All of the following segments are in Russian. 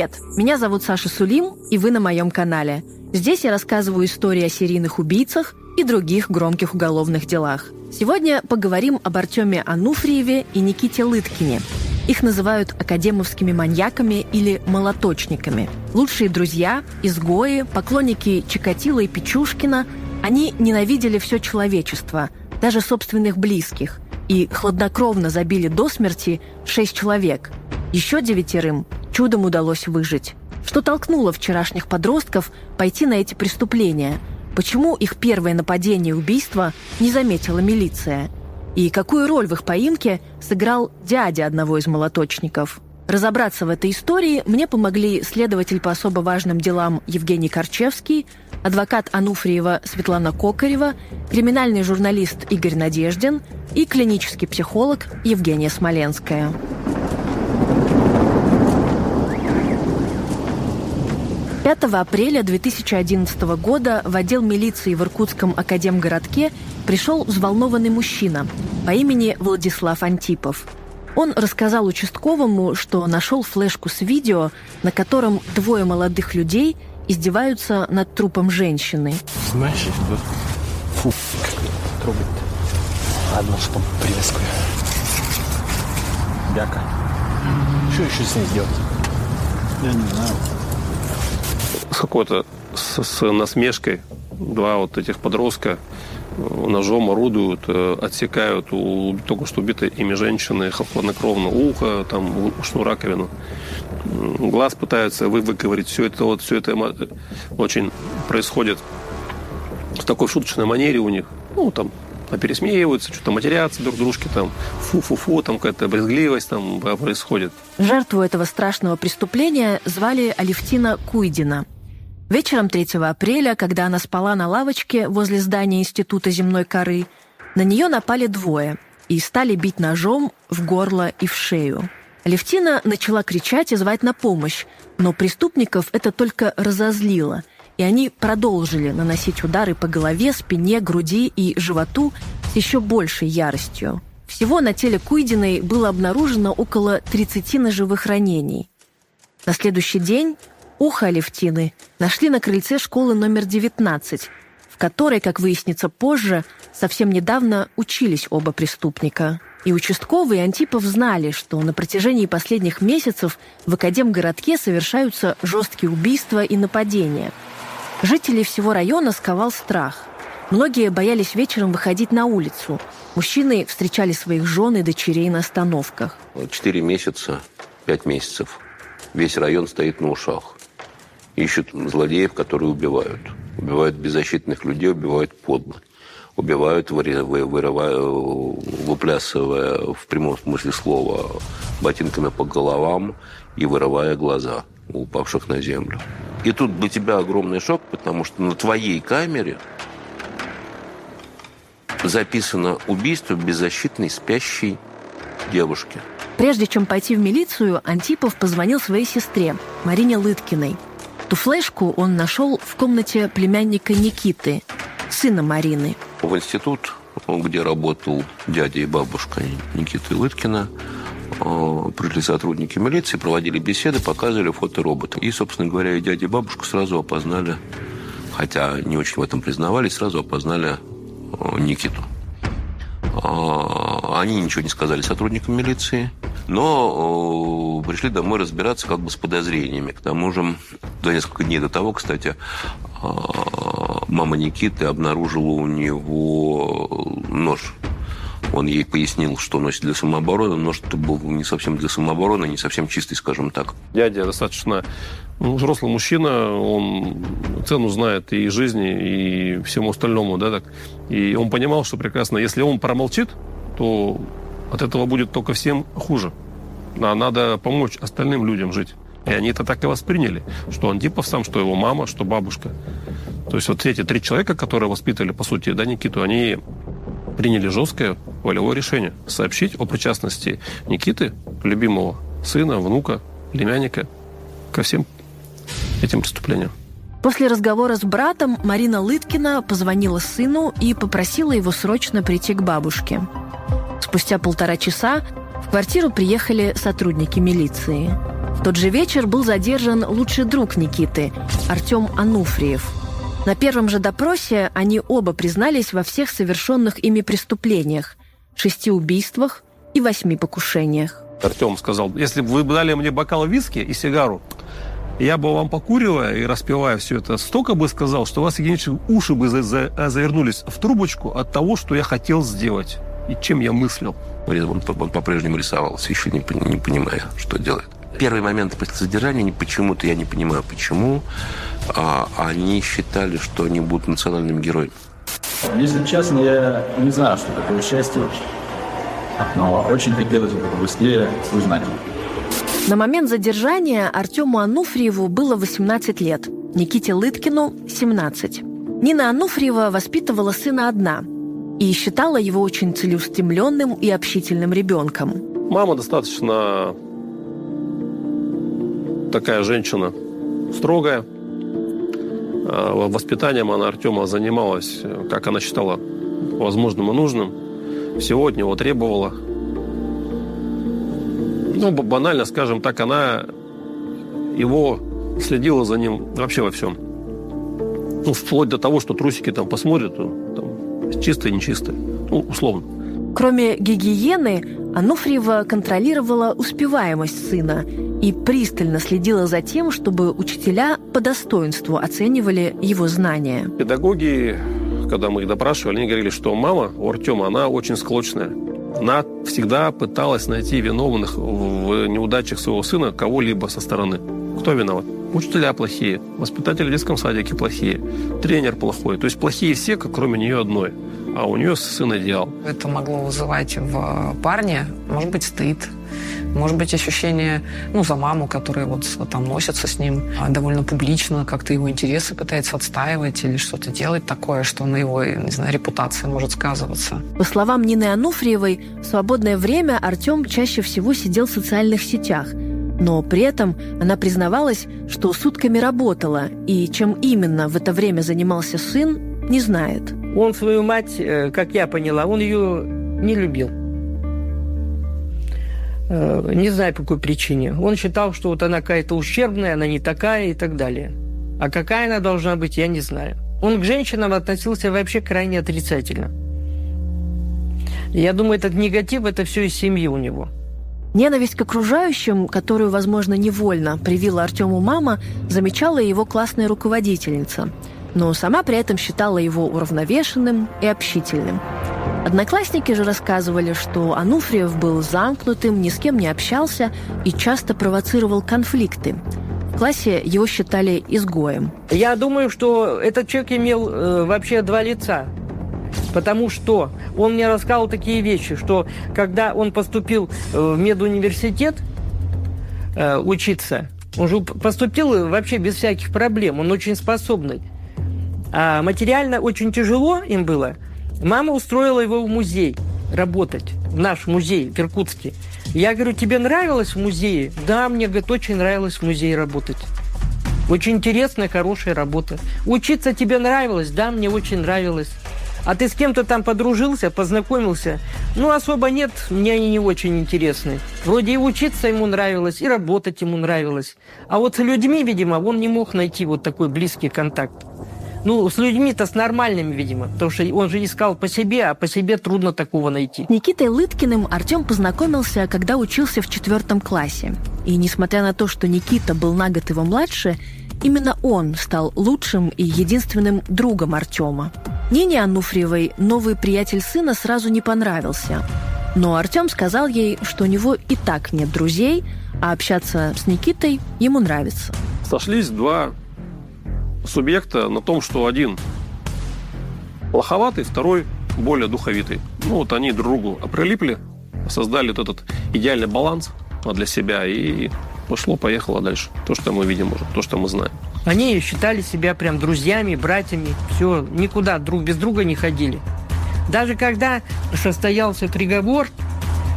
Привет! Меня зовут Саша Сулим, и вы на моем канале. Здесь я рассказываю истории о серийных убийцах и других громких уголовных делах. Сегодня поговорим об Артеме Ануфриеве и Никите Лыткине. Их называют академовскими маньяками или молоточниками. Лучшие друзья, изгои, поклонники Чикатила и Печушкина – они ненавидели все человечество, даже собственных близких, и хладнокровно забили до смерти шесть человек. Еще девятерым чудом удалось выжить. Что толкнуло вчерашних подростков пойти на эти преступления? Почему их первое нападение и убийство не заметила милиция? И какую роль в их поимке сыграл дядя одного из молоточников? Разобраться в этой истории мне помогли следователь по особо важным делам Евгений Корчевский, адвокат Ануфриева Светлана Кокарева, криминальный журналист Игорь Надеждин и клинический психолог Евгения Смоленская. Пятого апреля 2011 года в отдел милиции в Иркутском академгородке пришел взволнованный мужчина по имени Владислав Антипов. Он рассказал участковому, что нашел флешку с видео, на котором двое молодых людей – издеваются над трупом женщины. Знаешь, фу, как трогать Ладно, что привязку. Бяка. Что еще с ней сделать? Я не знаю. Какой-то с, с насмешкой два вот этих подростка ножом орудуют, э, отсекают у только что убитой ими женщины хладнокровно ухо, там, ушную раковину. Глаз пытаются вы выговорить. Все это, вот, все это очень происходит в такой шуточной манере у них. Ну, там, пересмеиваются, что-то матерятся друг дружке, там, фу-фу-фу, там какая-то брезгливость там происходит. Жертву этого страшного преступления звали Алевтина Куйдина – Вечером 3 апреля, когда она спала на лавочке возле здания Института земной коры, на нее напали двое и стали бить ножом в горло и в шею. Левтина начала кричать и звать на помощь, но преступников это только разозлило, и они продолжили наносить удары по голове, спине, груди и животу с еще большей яростью. Всего на теле Куйдиной было обнаружено около 30 ножевых ранений. На следующий день Ухо Алевтины нашли на крыльце школы номер 19, в которой, как выяснится позже, совсем недавно учились оба преступника. И участковые Антипов знали, что на протяжении последних месяцев в Академгородке совершаются жесткие убийства и нападения. Жителей всего района сковал страх. Многие боялись вечером выходить на улицу. Мужчины встречали своих жен и дочерей на остановках. Четыре месяца, пять месяцев. Весь район стоит на ушах ищут злодеев, которые убивают. Убивают беззащитных людей, убивают подло. Убивают, вырывая, выплясывая в прямом смысле слова ботинками по головам и вырывая глаза у упавших на землю. И тут для тебя огромный шок, потому что на твоей камере записано убийство беззащитной спящей девушки. Прежде чем пойти в милицию, Антипов позвонил своей сестре, Марине Лыткиной – Эту флешку он нашел в комнате племянника Никиты, сына Марины. В институт, где работал дядя и бабушка Никиты Лыткина, пришли сотрудники милиции, проводили беседы, показывали фоторобота. И, собственно говоря, и дядя и бабушка сразу опознали, хотя не очень в этом признавались, сразу опознали э, Никиту. А, они ничего не сказали сотрудникам милиции, но пришли домой разбираться как бы с подозрениями. К тому же, за несколько дней до того, кстати, а, мама Никиты обнаружила у него нож. Он ей пояснил, что носит для самообороны. Нож это был не совсем для самообороны, не совсем чистый, скажем так. Дядя достаточно взрослый мужчина, он цену знает и жизни, и всему остальному, да, так. И он понимал, что прекрасно, если он промолчит, то от этого будет только всем хуже. А надо помочь остальным людям жить. И они это так и восприняли, что Антипов сам, что его мама, что бабушка. То есть вот эти три человека, которые воспитали, по сути, да, Никиту, они приняли жесткое волевое решение сообщить о причастности Никиты, любимого сына, внука, племянника, ко всем этим преступлением. После разговора с братом Марина Лыткина позвонила сыну и попросила его срочно прийти к бабушке. Спустя полтора часа в квартиру приехали сотрудники милиции. В тот же вечер был задержан лучший друг Никиты, Артем Ануфриев. На первом же допросе они оба признались во всех совершенных ими преступлениях, шести убийствах и восьми покушениях. Артем сказал, если бы вы дали мне бокал виски и сигару, я бы вам покуривая и распивая все это, столько бы сказал, что у вас, Евгений уши бы за за завернулись в трубочку от того, что я хотел сделать и чем я мыслил. Он, он по-прежнему рисовался, еще не, не понимая, что делает. Первый момент после задержания, почему-то, я не понимаю, почему, а, они считали, что они будут национальными героями. Если честно, я не знаю, что такое счастье, но очень хотелось бы быстрее узнать. На момент задержания Артему Ануфриеву было 18 лет, Никите Лыткину – 17. Нина Ануфриева воспитывала сына одна и считала его очень целеустремленным и общительным ребенком. Мама достаточно такая женщина строгая. А, воспитанием она Артема занималась, как она считала возможным и нужным. Всего от него требовала – ну, банально, скажем так, она его следила за ним вообще во всем. Ну, вплоть до того, что трусики там посмотрят, там, чистые, нечистые. Ну, условно. Кроме гигиены, Ануфриева контролировала успеваемость сына и пристально следила за тем, чтобы учителя по достоинству оценивали его знания. Педагоги, когда мы их допрашивали, они говорили, что мама у Артема, она очень склочная она всегда пыталась найти виновных в неудачах своего сына кого-либо со стороны. Кто виноват? Учителя плохие, воспитатели в детском садике плохие, тренер плохой. То есть плохие все, кроме нее одной. А у нее сын идеал. Это могло вызывать в парне, может быть, стыд, может быть, ощущение, ну, за маму, которая вот там носится с ним а довольно публично, как-то его интересы пытается отстаивать или что-то делать такое, что на его, не знаю, репутации может сказываться. По словам Нины Ануфриевой, в свободное время Артем чаще всего сидел в социальных сетях, но при этом она признавалась, что сутками работала, и чем именно в это время занимался сын, не знает. Он свою мать, э, как я поняла, он ее не любил. Э, не знаю, по какой причине. Он считал, что вот она какая-то ущербная, она не такая и так далее. А какая она должна быть, я не знаю. Он к женщинам относился вообще крайне отрицательно. Я думаю, этот негатив – это все из семьи у него. Ненависть к окружающим, которую, возможно, невольно привила Артему мама, замечала его классная руководительница, но сама при этом считала его уравновешенным и общительным – Одноклассники же рассказывали, что Ануфриев был замкнутым, ни с кем не общался и часто провоцировал конфликты. В классе его считали изгоем. Я думаю, что этот человек имел э, вообще два лица. Потому что он мне рассказал такие вещи, что когда он поступил э, в медуниверситет э, учиться, он же поступил вообще без всяких проблем, он очень способный. А материально очень тяжело им было – Мама устроила его в музей работать, в наш музей в Иркутске. Я говорю, тебе нравилось в музее? Да, мне, говорит, очень нравилось в музее работать. Очень интересная, хорошая работа. Учиться тебе нравилось? Да, мне очень нравилось. А ты с кем-то там подружился, познакомился? Ну, особо нет, мне они не очень интересны. Вроде и учиться ему нравилось, и работать ему нравилось. А вот с людьми, видимо, он не мог найти вот такой близкий контакт. Ну, с людьми-то с нормальными, видимо. Потому что он же искал по себе, а по себе трудно такого найти. Никитой Лыткиным Артем познакомился, когда учился в четвертом классе. И несмотря на то, что Никита был на год его младше, именно он стал лучшим и единственным другом Артема. Нине Ануфриевой новый приятель сына сразу не понравился. Но Артем сказал ей, что у него и так нет друзей, а общаться с Никитой ему нравится. Сошлись два субъекта на том, что один плоховатый, второй более духовитый. Ну вот они друг другу прилипли, создали вот этот идеальный баланс для себя и пошло-поехало дальше. То, что мы видим уже, то, что мы знаем. Они считали себя прям друзьями, братьями. Все, никуда друг без друга не ходили. Даже когда состоялся приговор,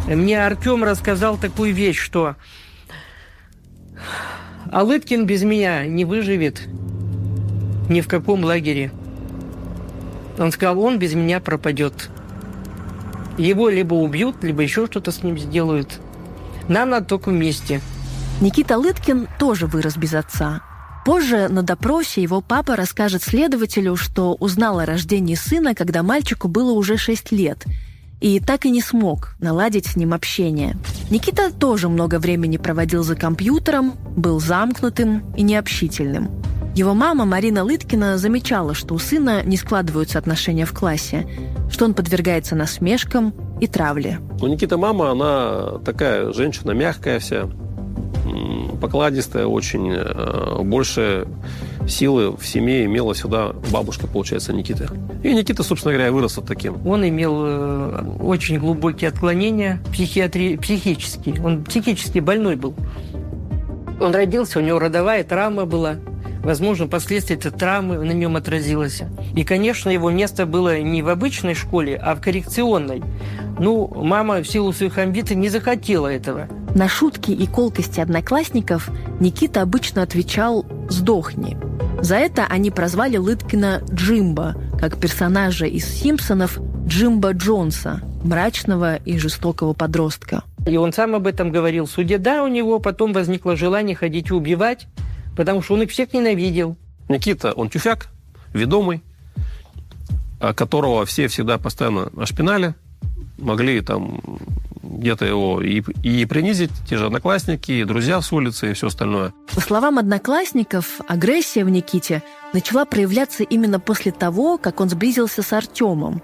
мне Артем рассказал такую вещь, что Алыткин без меня не выживет, ни в каком лагере. Он сказал, он без меня пропадет. Его либо убьют, либо еще что-то с ним сделают. Нам надо только вместе. Никита Лыткин тоже вырос без отца. Позже на допросе его папа расскажет следователю, что узнал о рождении сына, когда мальчику было уже 6 лет, и так и не смог наладить с ним общение. Никита тоже много времени проводил за компьютером, был замкнутым и необщительным. Его мама Марина Лыткина замечала, что у сына не складываются отношения в классе, что он подвергается насмешкам и травле. У Никиты мама, она такая женщина мягкая вся, покладистая очень. Э, больше силы в семье имела всегда бабушка, получается, Никита. И Никита, собственно говоря, вырос вот таким. Он имел э, очень глубокие отклонения психиатри... психические. Он психически больной был. Он родился, у него родовая травма была. Возможно, последствия этой травмы на нем отразилось. И, конечно, его место было не в обычной школе, а в коррекционной. Ну, мама в силу своих амбиций не захотела этого. На шутки и колкости одноклассников Никита обычно отвечал «сдохни». За это они прозвали Лыткина Джимба, как персонажа из «Симпсонов» Джимба Джонса, мрачного и жестокого подростка. И он сам об этом говорил. Судя да, у него потом возникло желание ходить и убивать, потому что он их всех ненавидел. Никита, он тюфяк, ведомый, а которого все всегда постоянно ошпинали, могли там где-то его и, и принизить, те же одноклассники, и друзья с улицы, и все остальное. По словам одноклассников, агрессия в Никите начала проявляться именно после того, как он сблизился с Артемом.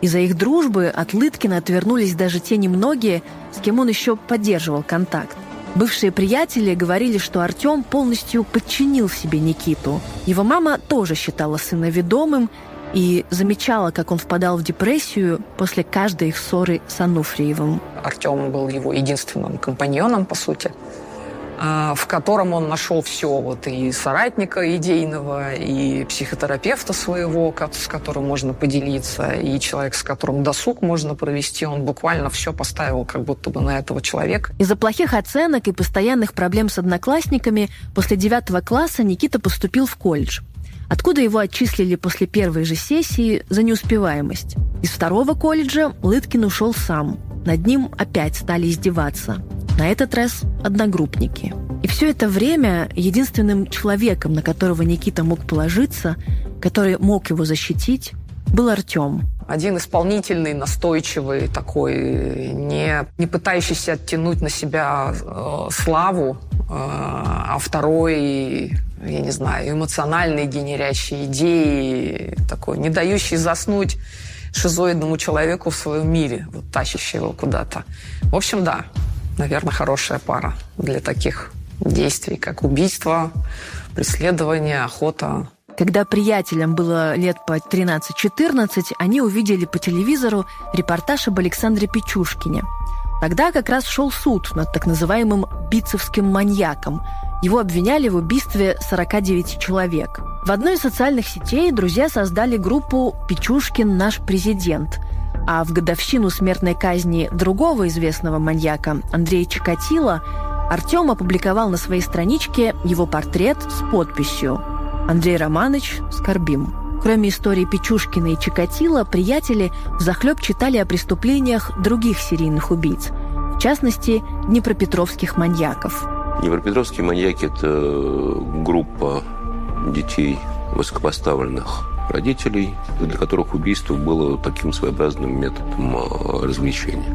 Из-за их дружбы от Лыткина отвернулись даже те немногие, с кем он еще поддерживал контакт. Бывшие приятели говорили, что Артем полностью подчинил себе Никиту. Его мама тоже считала сына ведомым и замечала, как он впадал в депрессию после каждой их ссоры с Ануфриевым. Артем был его единственным компаньоном, по сути. А, в котором он нашел все, вот и соратника идейного, и психотерапевта своего, с которым можно поделиться, и человек, с которым досуг можно провести, он буквально все поставил как будто бы на этого человека. Из-за плохих оценок и постоянных проблем с одноклассниками после девятого класса Никита поступил в колледж откуда его отчислили после первой же сессии за неуспеваемость. Из второго колледжа Лыткин ушел сам. Над ним опять стали издеваться. На этот раз одногруппники. И все это время единственным человеком, на которого Никита мог положиться, который мог его защитить, был Артем. Один исполнительный, настойчивый, такой, не, не пытающийся оттянуть на себя э, славу, э, а второй, я не знаю, эмоциональный, генерящий идеи, такой, не дающий заснуть шизоидному человеку в своем мире, вот тащащий его куда-то. В общем, да, наверное, хорошая пара для таких действий, как убийство, преследование, охота. Когда приятелям было лет по 13-14, они увидели по телевизору репортаж об Александре Печушкине. Тогда как раз шел суд над так называемым бицевским маньяком. Его обвиняли в убийстве 49 человек. В одной из социальных сетей друзья создали группу «Печушкин наш президент», а в годовщину смертной казни другого известного маньяка Андрея Чикатило Артем опубликовал на своей страничке его портрет с подписью «Андрей Романович, скорбим». Кроме истории Печушкина и Чикатило, приятели захлеб читали о преступлениях других серийных убийц, в частности, днепропетровских маньяков. Днепропетровские маньяки – это группа детей высокопоставленных родителей, для которых убийство было таким своеобразным методом а, развлечения.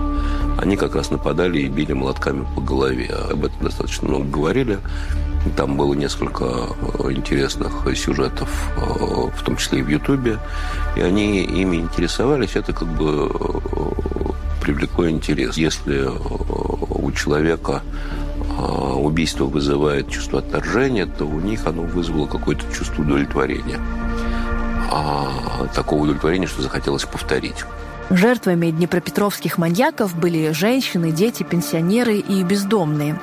Они как раз нападали и били молотками по голове. Об этом достаточно много говорили. Там было несколько а, интересных сюжетов, а, в том числе и в Ютубе. И они ими интересовались. Это как бы привлекло интерес. Если у человека убийство вызывает чувство отторжения, то у них оно вызвало какое-то чувство удовлетворения а, такого удовлетворения, что захотелось повторить. Жертвами днепропетровских маньяков были женщины, дети, пенсионеры и бездомные.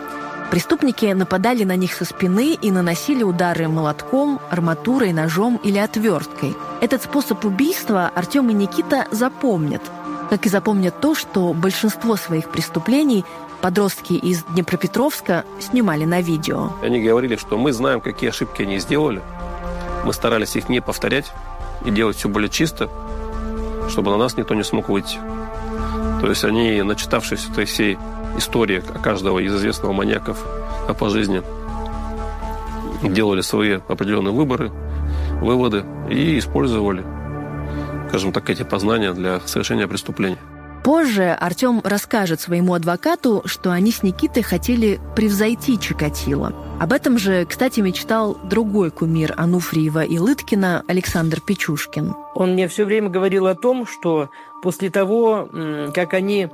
Преступники нападали на них со спины и наносили удары молотком, арматурой, ножом или отверткой. Этот способ убийства Артем и Никита запомнят. Как и запомнят то, что большинство своих преступлений подростки из Днепропетровска снимали на видео. Они говорили, что мы знаем, какие ошибки они сделали. Мы старались их не повторять и делать все более чисто, чтобы на нас никто не смог выйти. То есть они, начитавшись этой всей истории каждого из известных маньяков, по жизни, делали свои определенные выборы, выводы и использовали, скажем так, эти познания для совершения преступлений. Позже Артем расскажет своему адвокату, что они с Никитой хотели превзойти Чикатило. Об этом же, кстати, мечтал другой кумир Ануфриева и Лыткина Александр Печушкин. Он мне все время говорил о том, что после того, как они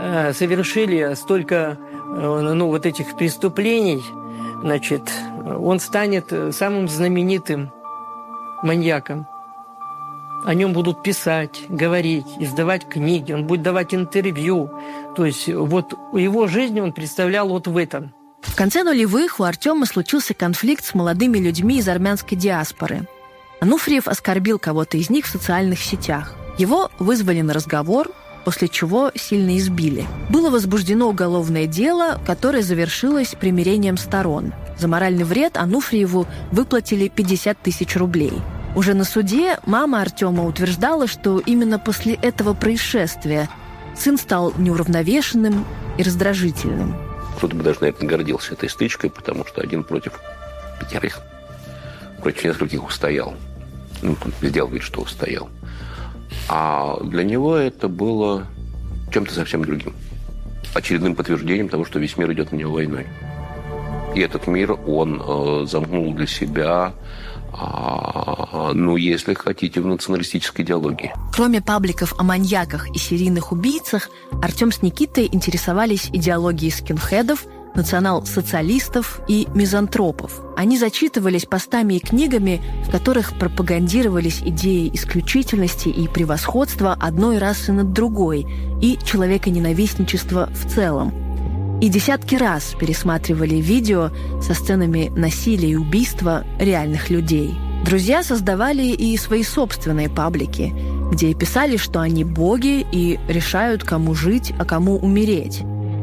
э, совершили столько э, ну, вот этих преступлений, значит, он станет самым знаменитым маньяком о нем будут писать, говорить, издавать книги, он будет давать интервью. То есть вот его жизнь он представлял вот в этом. В конце нулевых у Артема случился конфликт с молодыми людьми из армянской диаспоры. Ануфриев оскорбил кого-то из них в социальных сетях. Его вызвали на разговор, после чего сильно избили. Было возбуждено уголовное дело, которое завершилось примирением сторон. За моральный вред Ануфриеву выплатили 50 тысяч рублей – уже на суде мама Артема утверждала, что именно после этого происшествия сын стал неуравновешенным и раздражительным. Кто-то бы даже, наверное, гордился этой стычкой, потому что один против пятерых, против нескольких устоял. Ну, сделал вид, что устоял. А для него это было чем-то совсем другим. Очередным подтверждением того, что весь мир идет на него войной. И этот мир он э, замкнул для себя ну, если хотите, в националистической идеологии. Кроме пабликов о маньяках и серийных убийцах, Артем с Никитой интересовались идеологией скинхедов, национал-социалистов и мизантропов. Они зачитывались постами и книгами, в которых пропагандировались идеи исключительности и превосходства одной расы над другой и человеконенавистничества в целом – и десятки раз пересматривали видео со сценами насилия и убийства реальных людей. Друзья создавали и свои собственные паблики, где писали, что они боги и решают, кому жить, а кому умереть,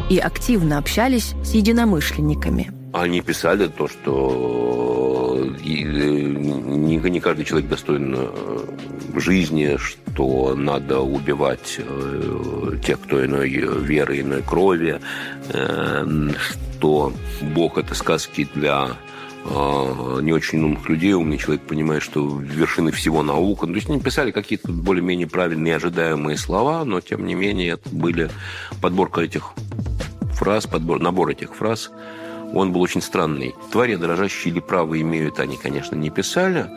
и активно общались с единомышленниками. Они писали то, что э, не, каждый человек достоин э, жизни, что надо убивать э, тех, кто иной веры, иной крови, что Бог – это сказки для не очень умных людей. Умный человек понимает, что вершины всего наука. То есть они писали какие-то более-менее правильные, ожидаемые слова, но тем не менее это были подборка этих фраз, подбор, набор этих фраз – он был очень странный. «Твари дрожащие или право имеют» они, конечно, не писали,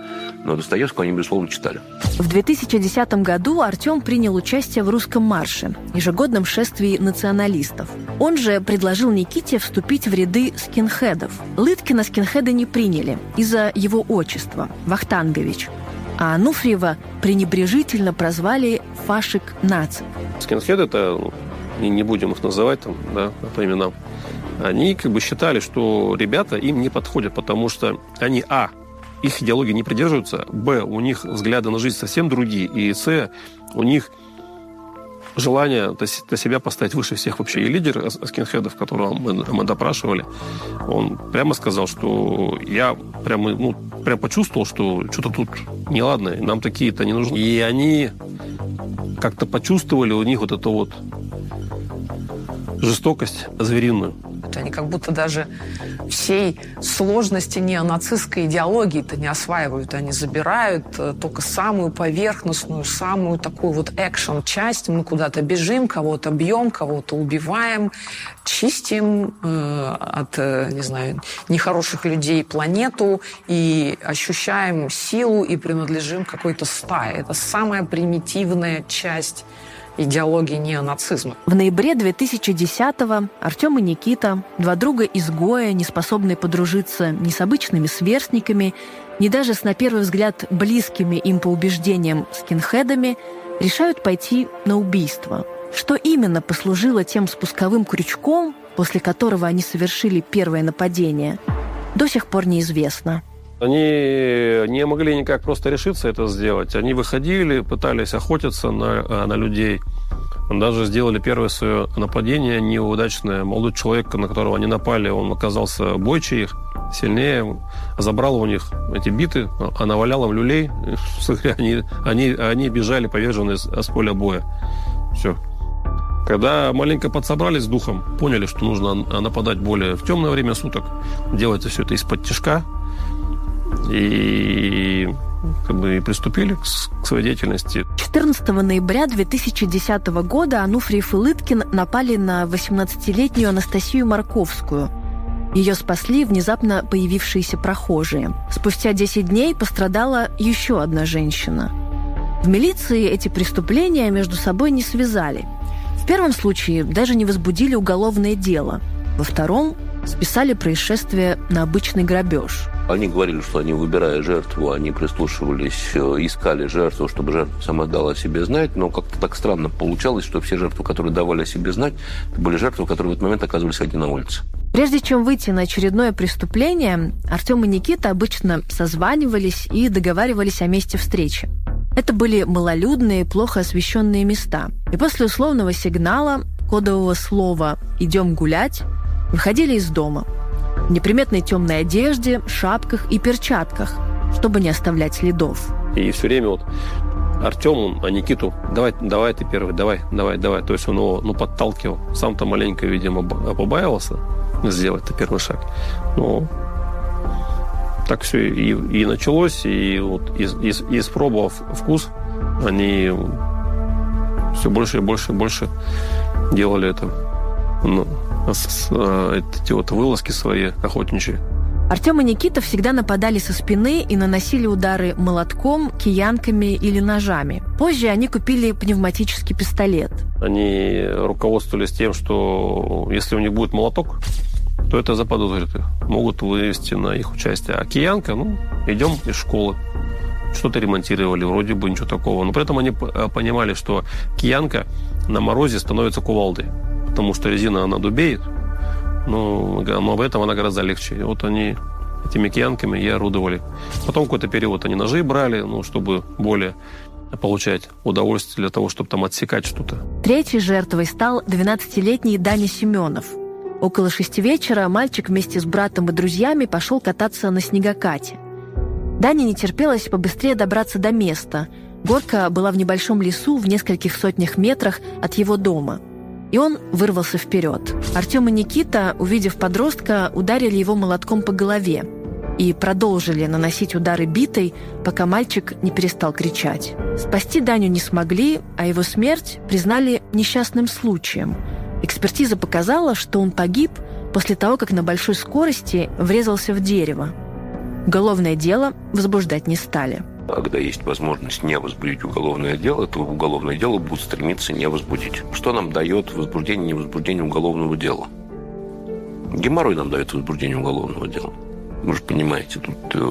но Достоевского они, безусловно, читали. В 2010 году Артем принял участие в «Русском марше» – ежегодном шествии националистов. Он же предложил Никите вступить в ряды скинхедов. Лыткина скинхеды не приняли из-за его отчества – Вахтангович а Ануфриева пренебрежительно прозвали «фашик нацик». Скинхед – это, не, не будем их называть там, да, по именам, они как бы считали, что ребята им не подходят, потому что они, а, их идеологии не придерживаются, б, у них взгляды на жизнь совсем другие, и с, у них желание до себя поставить выше всех вообще. И лидер скинхедов, которого мы, мы допрашивали, он прямо сказал, что я прямо, ну, прям почувствовал, что что-то тут неладное, нам такие-то не нужны. И они как-то почувствовали у них вот эту вот жестокость звериную. Они как будто даже всей сложности неонацистской идеологии-то не осваивают. Они забирают э, только самую поверхностную, самую такую вот экшен-часть. Мы куда-то бежим, кого-то бьем, кого-то убиваем, чистим э, от, э, не знаю, нехороших людей планету и ощущаем силу и принадлежим какой-то стае. Это самая примитивная часть идеологии неонацизма. В ноябре 2010-го Артем и Никита, два друга-изгоя, не способные подружиться ни с обычными сверстниками, ни даже с, на первый взгляд, близкими им по убеждениям скинхедами, решают пойти на убийство. Что именно послужило тем спусковым крючком, после которого они совершили первое нападение, до сих пор неизвестно. Они не могли никак просто решиться это сделать. Они выходили, пытались охотиться на, э, на людей. Даже сделали первое свое нападение неудачное. Молодой человек, на которого они напали, он оказался бойче их, сильнее, забрал у них эти биты, а навалял им люлей. Они, они, они бежали поверженные с, с поля боя. Все. Когда маленько подсобрались с духом, поняли, что нужно нападать более в темное время суток, делать все это из-под тяжка, и как бы и приступили к, к своей деятельности. 14 ноября 2010 года Ануфриев и Лыткин напали на 18-летнюю Анастасию Марковскую. Ее спасли внезапно появившиеся прохожие. Спустя 10 дней пострадала еще одна женщина. В милиции эти преступления между собой не связали. В первом случае даже не возбудили уголовное дело. Во втором списали происшествие на обычный грабеж – они говорили, что они, выбирая жертву, они прислушивались, э, искали жертву, чтобы жертва сама дала о себе знать, но как-то так странно получалось, что все жертвы, которые давали о себе знать, были жертвы, которые в этот момент оказывались одни на улице. Прежде чем выйти на очередное преступление, Артем и Никита обычно созванивались и договаривались о месте встречи. Это были малолюдные, плохо освещенные места. И после условного сигнала, кодового слова «идем гулять», выходили из дома – в неприметной темной одежде, шапках и перчатках, чтобы не оставлять следов. И все время вот Артем, а Никиту, давай, давай ты первый, давай, давай, давай. То есть он его ну, подталкивал. Сам-то маленько, видимо, побаивался сделать это первый шаг. Но так все и, и началось. И вот из, из, испробовав вкус, они все больше и больше и больше делали это. Ну, Э, эти вот вылазки свои охотничьи. Артем и Никита всегда нападали со спины и наносили удары молотком, киянками или ножами. Позже они купили пневматический пистолет. Они руководствовались тем, что если у них будет молоток, то это заподозрит их. Могут вывести на их участие. А киянка, ну, идем из школы. Что-то ремонтировали, вроде бы ничего такого. Но при этом они э, понимали, что киянка на морозе становится кувалдой потому что резина, она дубеет, но, но об этом она гораздо легче. И вот они этими киянками и орудовали. Потом какой-то период они ножи брали, ну, чтобы более получать удовольствие для того, чтобы там отсекать что-то. Третьей жертвой стал 12-летний Даня Семенов. Около шести вечера мальчик вместе с братом и друзьями пошел кататься на снегокате. Дане не терпелось побыстрее добраться до места. Горка была в небольшом лесу в нескольких сотнях метрах от его дома – и он вырвался вперед. Артем и Никита, увидев подростка, ударили его молотком по голове и продолжили наносить удары битой, пока мальчик не перестал кричать. Спасти Даню не смогли, а его смерть признали несчастным случаем. Экспертиза показала, что он погиб после того, как на большой скорости врезался в дерево. Уголовное дело возбуждать не стали. Когда есть возможность не возбудить уголовное дело, то уголовное дело будут стремиться не возбудить. Что нам дает возбуждение, невозбуждение уголовного дела? Геморрой нам дает возбуждение уголовного дела. Вы же понимаете, тут э,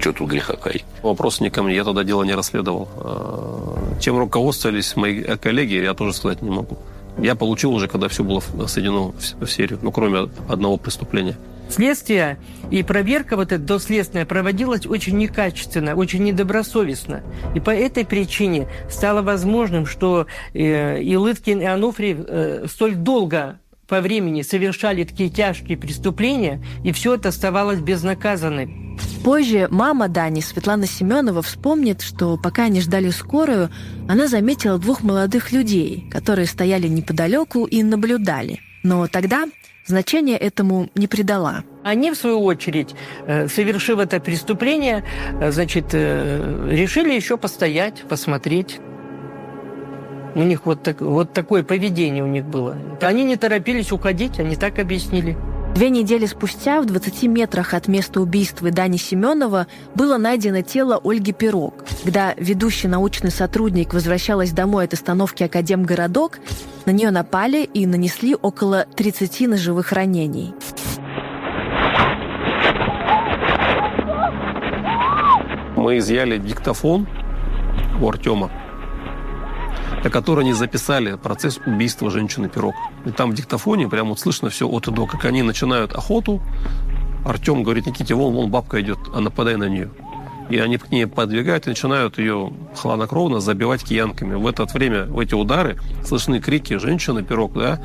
что тут греха кай. Вопрос не ко мне, я тогда дело не расследовал. А, чем руководствовались мои коллеги, я тоже сказать не могу. Я получил уже, когда все было сведено в серию, ну, кроме одного преступления. Следствие и проверка вот эта доследственная проводилась очень некачественно, очень недобросовестно. И по этой причине стало возможным, что э, и Лыткин, и Ануфриев э, столь долго по времени совершали такие тяжкие преступления, и все это оставалось безнаказанным. Позже мама Дани, Светлана Семенова, вспомнит, что пока они ждали скорую, она заметила двух молодых людей, которые стояли неподалеку и наблюдали. Но тогда значения этому не придала. Они, в свою очередь, э, совершив это преступление, э, значит, э, решили еще постоять, посмотреть. У них вот, так, вот такое поведение у них было. Они не торопились уходить, они так объяснили. Две недели спустя в 20 метрах от места убийства Дани Семенова было найдено тело Ольги Пирог. Когда ведущий научный сотрудник возвращалась домой от остановки Академгородок, на нее напали и нанесли около 30 ножевых ранений. Мы изъяли диктофон у Артема на которой они записали процесс убийства женщины Пирог. И там в диктофоне прямо вот слышно все от и до, как они начинают охоту. Артем говорит, Никите, вон, вон бабка идет, а нападай на нее. И они к ней подвигают и начинают ее хладнокровно забивать киянками. В это время, в эти удары, слышны крики женщины, пирог, да,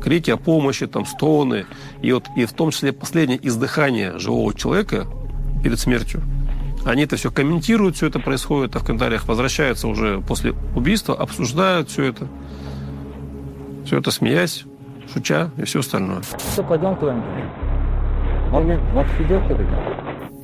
крики о помощи, там, стоны. И, вот, и в том числе последнее издыхание живого человека перед смертью. Они это все комментируют, все это происходит, а в комментариях возвращаются уже после убийства, обсуждают все это. Все это смеясь, шуча и все остальное. Все, пойдем куда-нибудь. Он, вот.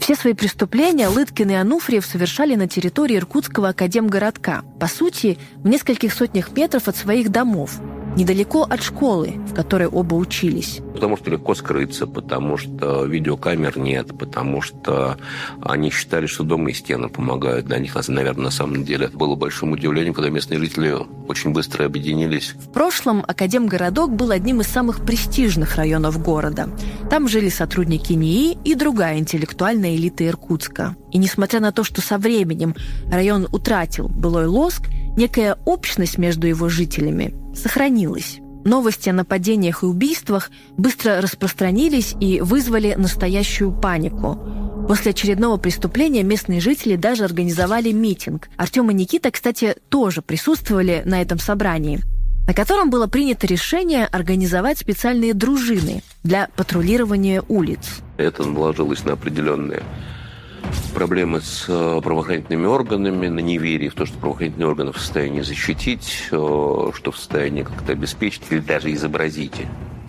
Все свои преступления Лыткин и Ануфриев совершали на территории Иркутского академгородка, по сути, в нескольких сотнях метров от своих домов, недалеко от школы, в которой оба учились. Потому что легко скрыться, потому что видеокамер нет, потому что они считали, что дома и стены помогают. Для них, наверное, на самом деле это было большим удивлением, когда местные жители очень быстро объединились. В прошлом Академгородок был одним из самых престижных районов города. Там жили сотрудники НИИ и другая интеллектуальная элита Иркутска. И несмотря на то, что со временем район утратил былой лоск, некая общность между его жителями сохранилась. Новости о нападениях и убийствах быстро распространились и вызвали настоящую панику. После очередного преступления местные жители даже организовали митинг. Артем и Никита, кстати, тоже присутствовали на этом собрании, на котором было принято решение организовать специальные дружины для патрулирования улиц. Это наложилось на определенные проблемы с э, правоохранительными органами, на неверии в то, что правоохранительные органы в состоянии защитить, э, что в состоянии как-то обеспечить или даже изобразить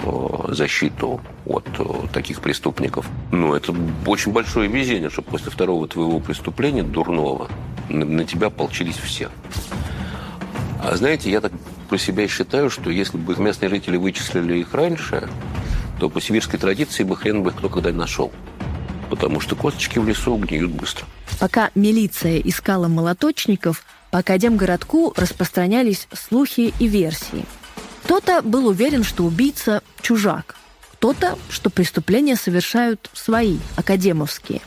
э, защиту от таких преступников. Ну, это очень большое везение, что после второго твоего преступления, дурного, на тебя полчились все. А знаете, я так про себя считаю, что если бы местные жители вычислили их раньше, то по сибирской традиции бы хрен бы кто когда нашел потому что косточки в лесу гниют быстро. Пока милиция искала молоточников, по Академгородку распространялись слухи и версии. Кто-то был уверен, что убийца – чужак, кто-то, что преступления совершают свои, академовские.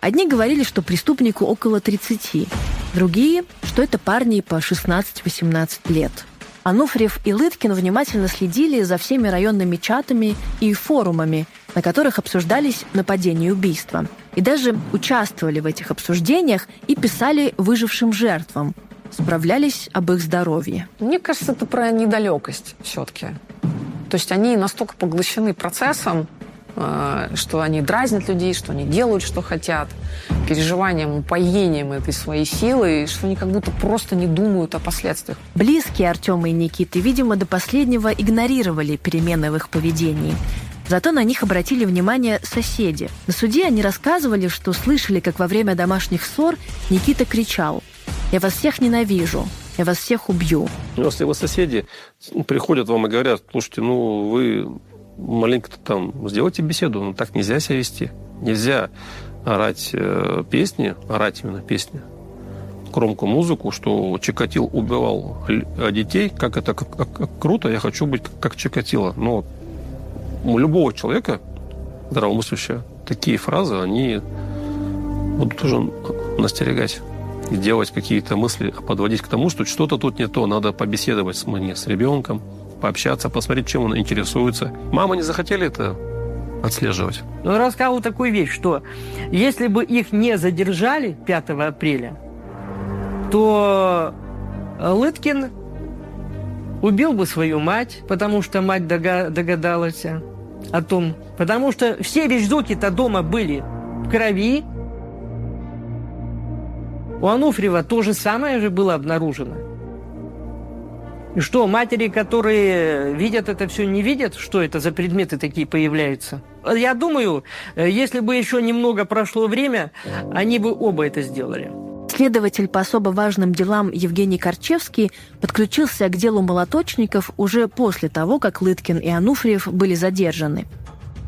Одни говорили, что преступнику около 30, другие, что это парни по 16-18 лет – Ануфриев и Лыткин внимательно следили за всеми районными чатами и форумами, на которых обсуждались нападения и убийства. И даже участвовали в этих обсуждениях и писали выжившим жертвам, справлялись об их здоровье. Мне кажется, это про недалекость все-таки. То есть они настолько поглощены процессом, что они дразнят людей, что они делают, что хотят, переживанием, упоением этой своей силы, и что они как будто просто не думают о последствиях. Близкие Артема и Никиты, видимо, до последнего игнорировали перемены в их поведении. Зато на них обратили внимание соседи. На суде они рассказывали, что слышали, как во время домашних ссор Никита кричал «Я вас всех ненавижу, я вас всех убью». Если вы соседи приходят вам и говорят, слушайте, ну вы маленько-то там сделайте беседу, но так нельзя себя вести. Нельзя орать э, песни, орать именно песни, громкую музыку, что Чикатил убивал детей, как это как, как, как круто, я хочу быть как Чикатило. Но у любого человека, здравомыслящего, такие фразы, они будут уже настерегать и делать какие-то мысли, подводить к тому, что что-то тут не то, надо побеседовать с, мне, с ребенком, пообщаться, посмотреть, чем он интересуется. Мама не захотели это отслеживать. Он рассказал такую вещь, что если бы их не задержали 5 апреля, то Лыткин убил бы свою мать, потому что мать догадалась о том. Потому что все вещдоки-то дома были в крови. У Ануфриева то же самое же было обнаружено. И что, матери, которые видят это все, не видят, что это за предметы такие появляются? Я думаю, э, если бы еще немного прошло время, они бы оба это сделали. Следователь по особо важным делам Евгений Корчевский подключился к делу молоточников уже после того, как Лыткин и Ануфриев были задержаны.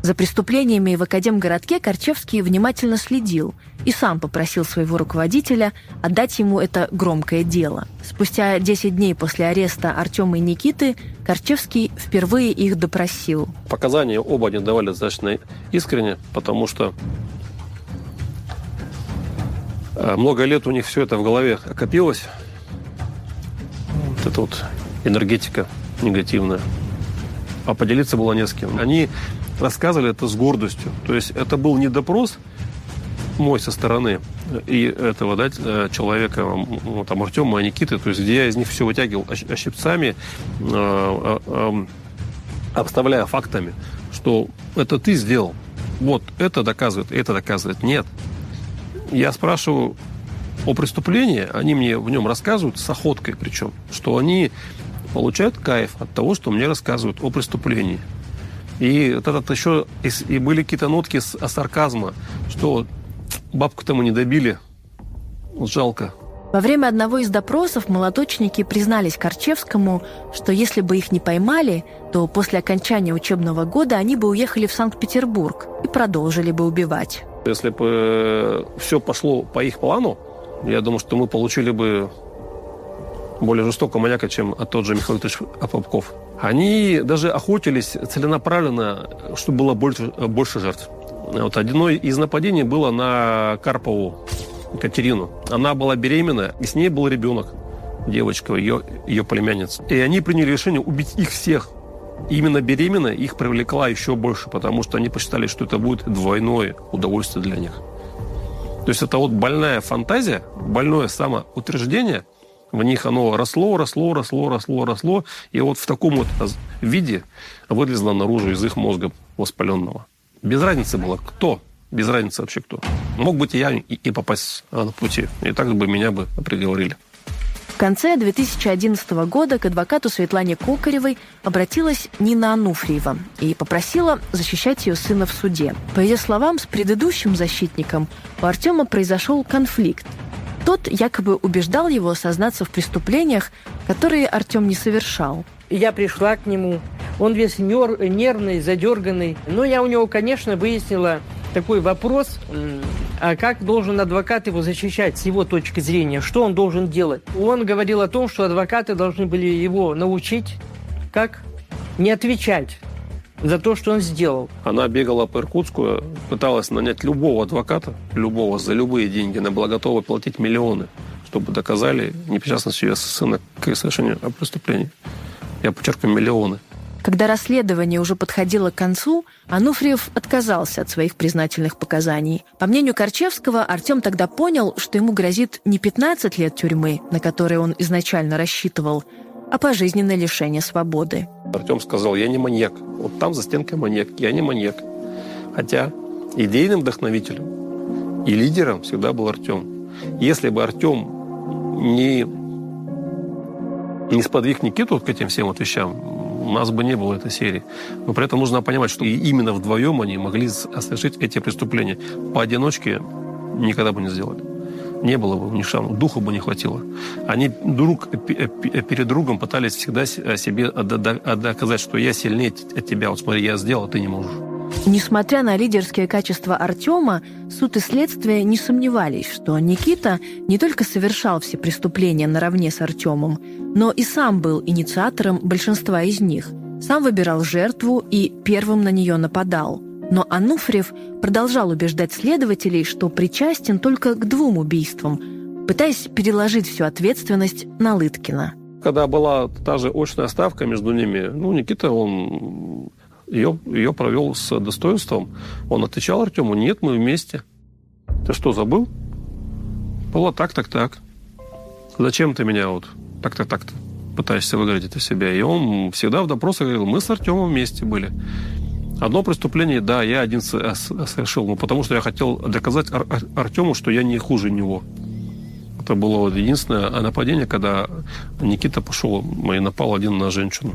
За преступлениями в Академгородке Корчевский внимательно следил и сам попросил своего руководителя отдать ему это громкое дело. Спустя 10 дней после ареста Артема и Никиты Корчевский впервые их допросил. Показания оба они давали достаточно искренне, потому что э, много лет у них все это в голове окопилось. Вот это вот энергетика негативная. А поделиться было не с кем. Они рассказывали это с гордостью. То есть это был не допрос мой со стороны и этого да, э, человека, ну, там, Артема, Никиты, то есть где я из них все вытягивал ощипцами, э, э, обставляя фактами, что это ты сделал. Вот это доказывает, это доказывает. Нет. Я спрашиваю о преступлении, они мне в нем рассказывают с охоткой причем, что они получают кайф от того, что мне рассказывают о преступлении. И вот этот еще и были какие-то нотки сарказма, что бабку-то мы не добили, жалко. Во время одного из допросов молоточники признались Корчевскому, что если бы их не поймали, то после окончания учебного года они бы уехали в Санкт-Петербург и продолжили бы убивать. Если бы э, все пошло по их плану, я думаю, что мы получили бы более жестокого маньяка, чем тот же Михаил Ильич Попков. Они даже охотились целенаправленно, чтобы было больше, больше жертв. Вот одно из нападений было на Карпову Катерину. Она была беременна, и с ней был ребенок, девочка, ее, ее племянница. И они приняли решение убить их всех. И именно беременная их привлекла еще больше, потому что они посчитали, что это будет двойное удовольствие для них. То есть это вот больная фантазия, больное самоутверждение, в них оно росло, росло, росло, росло, росло, и вот в таком вот виде вылезло наружу из их мозга воспаленного. Без разницы было, кто без разницы вообще кто. Мог быть и я, и, и попасть на пути. И так бы меня бы приговорили. В конце 2011 года к адвокату Светлане Кокаревой обратилась Нина Ануфриева и попросила защищать ее сына в суде. По ее словам, с предыдущим защитником у Артема произошел конфликт. Тот якобы убеждал его сознаться в преступлениях, которые Артем не совершал. Я пришла к нему, он весь нервный, задерганный. Но я у него, конечно, выяснила, такой вопрос, а как должен адвокат его защищать с его точки зрения? Что он должен делать? Он говорил о том, что адвокаты должны были его научить, как не отвечать за то, что он сделал. Она бегала по Иркутску, пыталась нанять любого адвоката, любого, за любые деньги. Она была готова платить миллионы, чтобы доказали непричастность ее сына к совершению преступления. Я подчеркиваю, миллионы. Когда расследование уже подходило к концу, Ануфриев отказался от своих признательных показаний. По мнению Корчевского, Артем тогда понял, что ему грозит не 15 лет тюрьмы, на которые он изначально рассчитывал, а пожизненное лишение свободы. Артем сказал, я не маньяк. Вот там за стенкой маньяк. Я не маньяк. Хотя идейным вдохновителем и лидером всегда был Артем. Если бы Артем не, не сподвиг Никиту к этим всем вот вещам, у нас бы не было этой серии. Но при этом нужно понимать, что именно вдвоем они могли совершить эти преступления. Поодиночке никогда бы не сделали. Не было бы у них шансов, духу бы не хватило. Они друг перед другом пытались всегда себе доказать, что я сильнее от тебя. Вот смотри, я сделал, а ты не можешь. Несмотря на лидерские качества Артема, суд и следствие не сомневались, что Никита не только совершал все преступления наравне с Артемом, но и сам был инициатором большинства из них. Сам выбирал жертву и первым на нее нападал. Но Ануфриев продолжал убеждать следователей, что причастен только к двум убийствам, пытаясь переложить всю ответственность на Лыткина. Когда была та же очная ставка между ними, ну, Никита, он ее, ее провел с достоинством. Он отвечал Артему, нет, мы вместе. Ты что, забыл? Было так, так, так. Зачем ты меня вот так-то, так-то пытаешься выгородить из себя? И он всегда в допросах говорил, мы с Артемом вместе были. Одно преступление, да, я один совершил, но потому что я хотел доказать Ар- Артему, что я не хуже него. Это было единственное нападение, когда Никита пошел и напал один на женщину.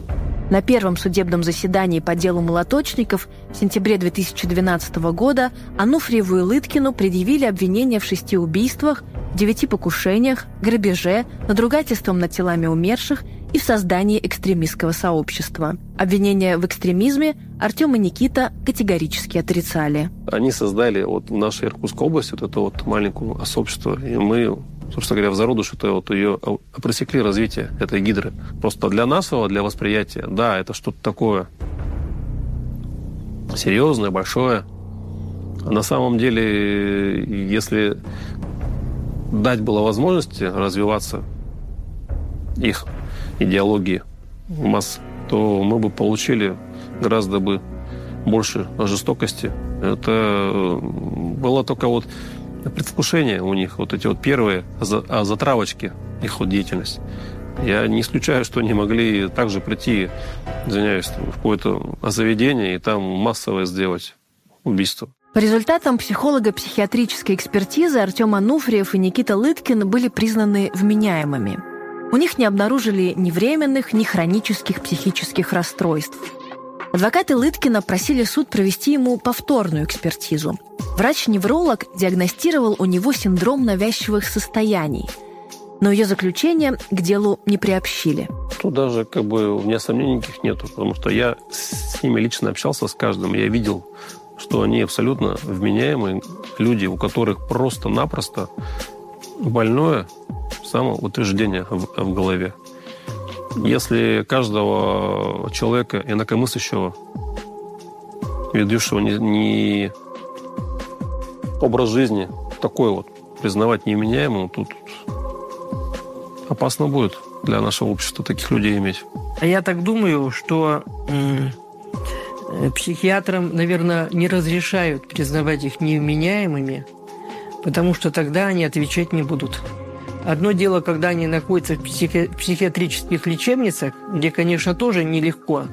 На первом судебном заседании по делу молоточников в сентябре 2012 года Ануфриеву и Лыткину предъявили обвинения в шести убийствах, девяти покушениях, грабеже, надругательством над телами умерших и в создании экстремистского сообщества. Обвинения в экстремизме Артем и Никита категорически отрицали. Они создали вот в нашей Иркутской области вот это вот маленькое сообщество, и мы собственно говоря, в зародыш это вот ее просекли развитие этой гидры. Просто для нашего, для восприятия, да, это что-то такое серьезное, большое. А на самом деле, если дать было возможности развиваться их идеологии масс, то мы бы получили гораздо бы больше жестокости. Это э, было только вот предвкушение у них, вот эти вот первые а, затравочки их вот деятельность. Я не исключаю, что они могли также прийти, извиняюсь, в какое-то заведение и там массовое сделать убийство. По результатам психолого-психиатрической экспертизы Артем Ануфриев и Никита Лыткин были признаны вменяемыми. У них не обнаружили ни временных, ни хронических психических расстройств. Адвокаты Лыткина просили суд провести ему повторную экспертизу. Врач-невролог диагностировал у него синдром навязчивых состояний, но ее заключение к делу не приобщили. Тут даже как бы у меня сомнений никаких нету, потому что я с ними лично общался с каждым, я видел, что они абсолютно вменяемые люди, у которых просто-напросто больное самоутверждение в, в голове. Если каждого человека, инакомыслящего, ведущего не, не образ жизни такой вот, признавать неменяемым, тут опасно будет для нашего общества таких людей иметь. А я так думаю, что психиатрам, наверное, не разрешают признавать их невменяемыми, потому что тогда они отвечать не будут. Одно дело, когда они находятся в психи- психиатрических лечебницах, где, конечно, тоже нелегко.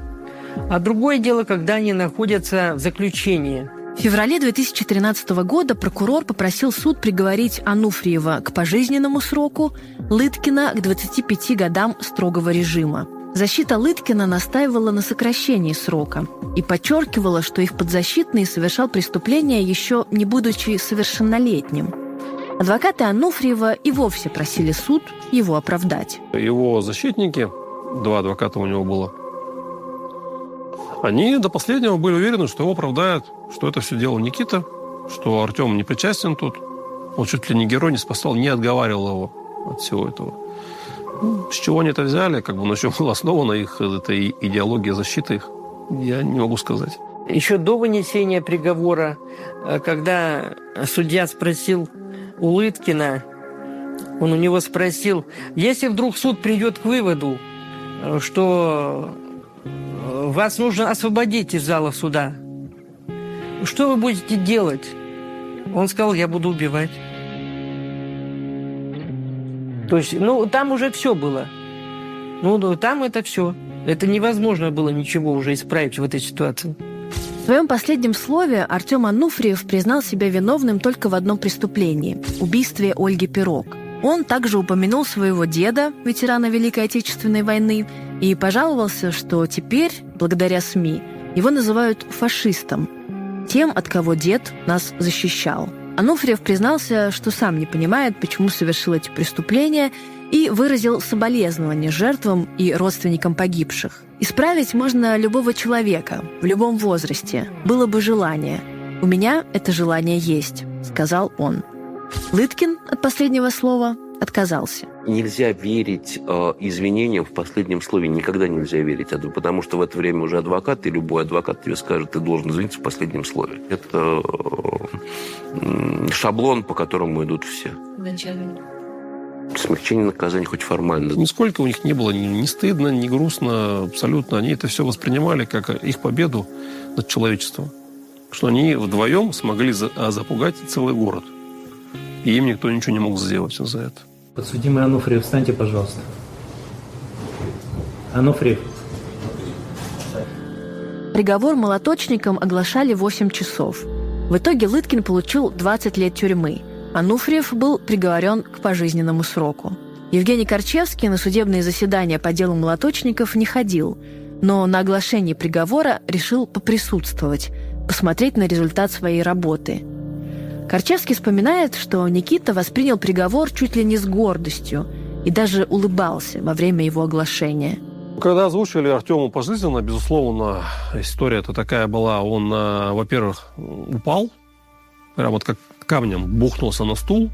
А другое дело, когда они находятся в заключении. В феврале 2013 года прокурор попросил суд приговорить Ануфриева к пожизненному сроку, Лыткина к 25 годам строгого режима. Защита Лыткина настаивала на сокращении срока и подчеркивала, что их подзащитный совершал преступление еще не будучи совершеннолетним – Адвокаты Ануфриева и вовсе просили суд его оправдать. Его защитники, два адвоката у него было, они до последнего были уверены, что его оправдают, что это все дело Никита, что Артем не причастен тут. Он чуть ли не герой, не спасал, не отговаривал его от всего этого. Ну, с чего они это взяли, как бы на чем была основана их эта идеология защиты их, я не могу сказать. Еще до вынесения приговора, э, когда судья спросил у Лыткина, он у него спросил, если вдруг суд придет к выводу, что э, вас нужно освободить из зала суда, что вы будете делать? Он сказал, я буду убивать. То есть, ну, там уже все было. Ну, ну там это все. Это невозможно было ничего уже исправить в этой ситуации. В своем последнем слове Артем Ануфриев признал себя виновным только в одном преступлении – убийстве Ольги Пирог. Он также упомянул своего деда, ветерана Великой Отечественной войны, и пожаловался, что теперь, благодаря СМИ, его называют фашистом, тем, от кого дед нас защищал. Ануфриев признался, что сам не понимает, почему совершил эти преступления, и выразил соболезнования жертвам и родственникам погибших. Исправить можно любого человека в любом возрасте. Было бы желание. У меня это желание есть, сказал он. Лыткин от последнего слова отказался. Нельзя верить э, извинениям в последнем слове. Никогда нельзя верить. Потому что в это время уже адвокат, и любой адвокат тебе скажет, ты должен извиниться в последнем слове. Это э, шаблон, по которому идут все. Зачем? смягчение наказания хоть формально. Нисколько у них не было ни, ни стыдно, ни грустно, абсолютно. Они это все воспринимали как их победу над человечеством. Что они вдвоем смогли за, а, запугать целый город. И им никто ничего не мог сделать за это. Подсудимый Ануфриев, встаньте, пожалуйста. Ануфриев. Приговор молоточникам оглашали 8 часов. В итоге Лыткин получил 20 лет тюрьмы – Ануфриев был приговорен к пожизненному сроку. Евгений Корчевский на судебные заседания по делу молоточников не ходил, но на оглашении приговора решил поприсутствовать, посмотреть на результат своей работы. Корчевский вспоминает, что Никита воспринял приговор чуть ли не с гордостью и даже улыбался во время его оглашения. Когда озвучили Артему пожизненно, безусловно, история это такая была. Он, э, во-первых, упал, прям вот как камнем бухнулся на стул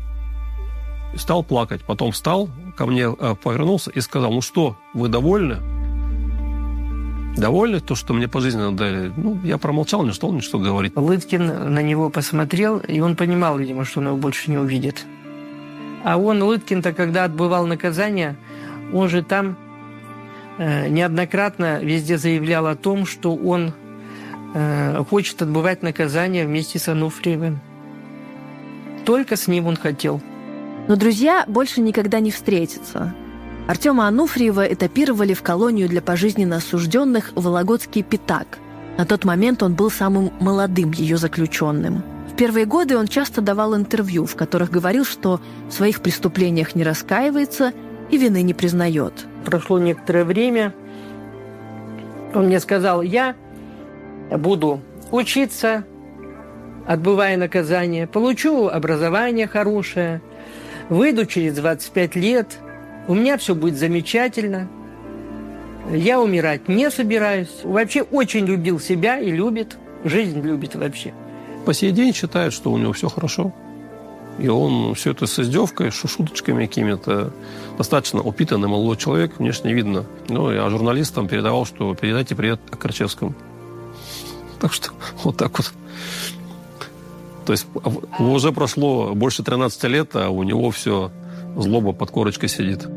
стал плакать. Потом встал, ко мне э, повернулся и сказал, ну что, вы довольны? Довольны то, что мне пожизненно дали? Ну, я промолчал, не стал ничего говорить. Лыткин на него посмотрел, и он понимал, видимо, что он его больше не увидит. А он, Лыткин-то, когда отбывал наказание, он же там э, неоднократно везде заявлял о том, что он э, хочет отбывать наказание вместе с Ануфриевым. Только с ним он хотел. Но друзья больше никогда не встретятся. Артема Ануфриева этапировали в колонию для пожизненно осужденных Вологодский Питак. На тот момент он был самым молодым ее заключенным. В первые годы он часто давал интервью, в которых говорил, что в своих преступлениях не раскаивается и вины не признает. Прошло некоторое время, он мне сказал, я буду учиться, отбывая наказание, получу образование хорошее, выйду через 25 лет, у меня все будет замечательно, я умирать не собираюсь. Вообще очень любил себя и любит, жизнь любит вообще. По сей день считает, что у него все хорошо. И он все это с издевкой, шуточками какими-то. Достаточно упитанный молодой человек, внешне видно. Ну, а журналистам передавал, что передайте привет Корчевскому. Так что вот так вот. То есть уже прошло больше 13 лет, а у него все злоба под корочкой сидит.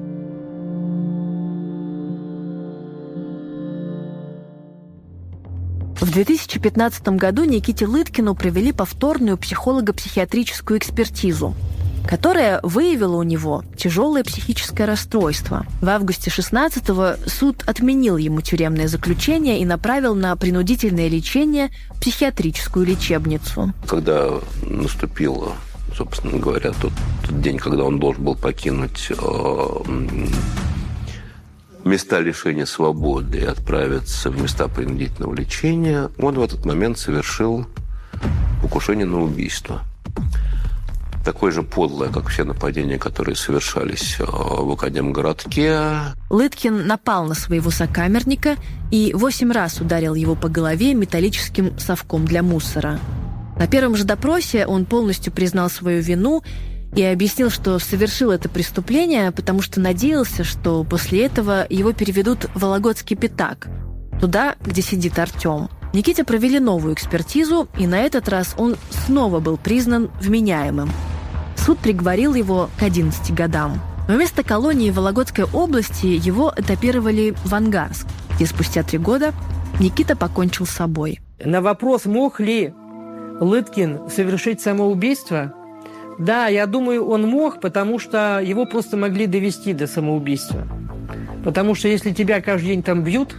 В 2015 году Никите Лыткину провели повторную психолого-психиатрическую экспертизу, которая выявила у него тяжелое психическое расстройство. В августе 16-го суд отменил ему тюремное заключение и направил на принудительное лечение в психиатрическую лечебницу. Когда наступил, собственно говоря, тот, тот день, когда он должен был покинуть э, места лишения свободы и отправиться в места принудительного лечения, он в этот момент совершил покушение на убийство. Такое же подлое, как все нападения, которые совершались э, в Академгородке. Лыткин напал на своего сокамерника и восемь раз ударил его по голове металлическим совком для мусора. На первом же допросе он полностью признал свою вину и объяснил, что совершил это преступление, потому что надеялся, что после этого его переведут в Вологодский пятак, туда, где сидит Артем. Никите провели новую экспертизу, и на этот раз он снова был признан вменяемым. Суд приговорил его к 11 годам. Вместо колонии Вологодской области его этапировали в Ангарск, где спустя три года Никита покончил с собой. На вопрос, мог ли Лыткин совершить самоубийство, да, я думаю, он мог, потому что его просто могли довести до самоубийства. Потому что если тебя каждый день там бьют,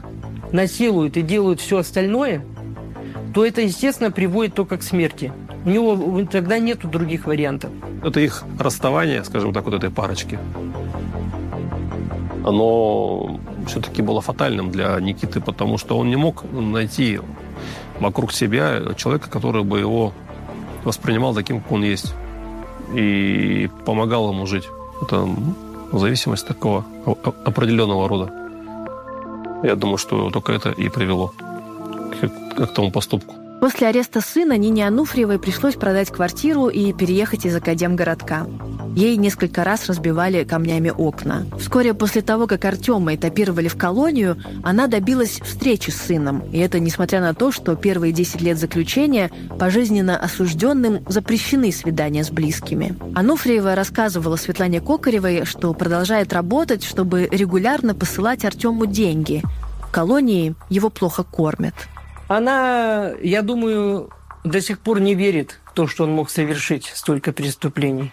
насилуют и делают все остальное, то это, естественно, приводит только к смерти. У него тогда нету других вариантов. Это их расставание, скажем так, вот этой парочки. Оно все-таки было фатальным для Никиты, потому что он не мог найти вокруг себя человека, который бы его воспринимал таким, как он есть и помогал ему жить. Это зависимость такого определенного рода. Я думаю, что только это и привело к, к тому поступку. После ареста сына Нине Ануфриевой пришлось продать квартиру и переехать из Академгородка. Ей несколько раз разбивали камнями окна. Вскоре после того, как Артема этапировали в колонию, она добилась встречи с сыном. И это несмотря на то, что первые 10 лет заключения пожизненно осужденным запрещены свидания с близкими. Ануфриева рассказывала Светлане Кокаревой, что продолжает работать, чтобы регулярно посылать Артему деньги. В колонии его плохо кормят. Она, я думаю, до сих пор не верит в то, что он мог совершить столько преступлений.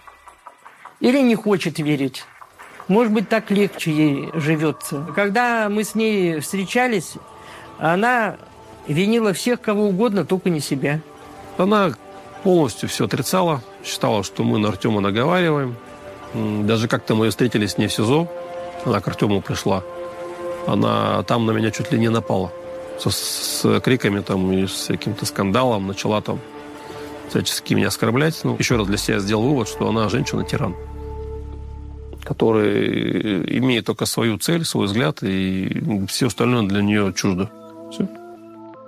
Или не хочет верить. Может быть, так легче ей живется. Когда мы с ней встречались, она винила всех, кого угодно, только не себя. Она полностью все отрицала, считала, что мы на Артема наговариваем. Даже как-то мы встретились с ней в СИЗО, она к Артему пришла. Она там на меня чуть ли не напала с, с криками там и с каким-то скандалом начала там всячески меня оскорблять. Ну, еще раз для себя сделал вывод, что она женщина-тиран, которая имеет только свою цель, свой взгляд, и все остальное для нее чуждо. Все.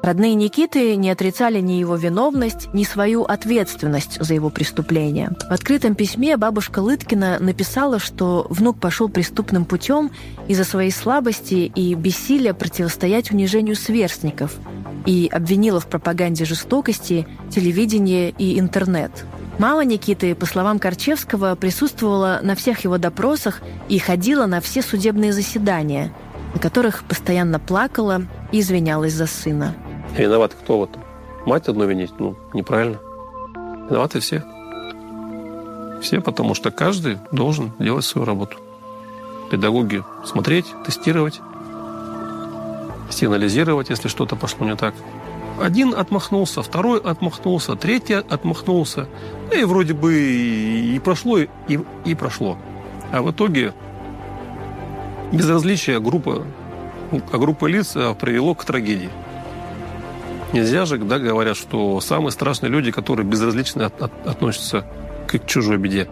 Родные Никиты не отрицали ни его виновность, ни свою ответственность за его преступление. В открытом письме бабушка Лыткина написала, что внук пошел преступным путем из-за своей слабости и бессилия противостоять унижению сверстников и обвинила в пропаганде жестокости телевидение и интернет. Мама Никиты, по словам Корчевского, присутствовала на всех его допросах и ходила на все судебные заседания, на которых постоянно плакала и извинялась за сына. Виноваты кто в этом? Мать одну винить? Ну, неправильно. Виноваты все. Все, потому что каждый должен делать свою работу. Педагоги смотреть, тестировать, сигнализировать, если что-то пошло не так. Один отмахнулся, второй отмахнулся, третий отмахнулся. И вроде бы и прошло, и, и прошло. А в итоге безразличие группы, а группы лиц э, привело к трагедии. Нельзя же, да, говорят, что самые страшные люди, которые безразлично от- от- относятся к чужой беде.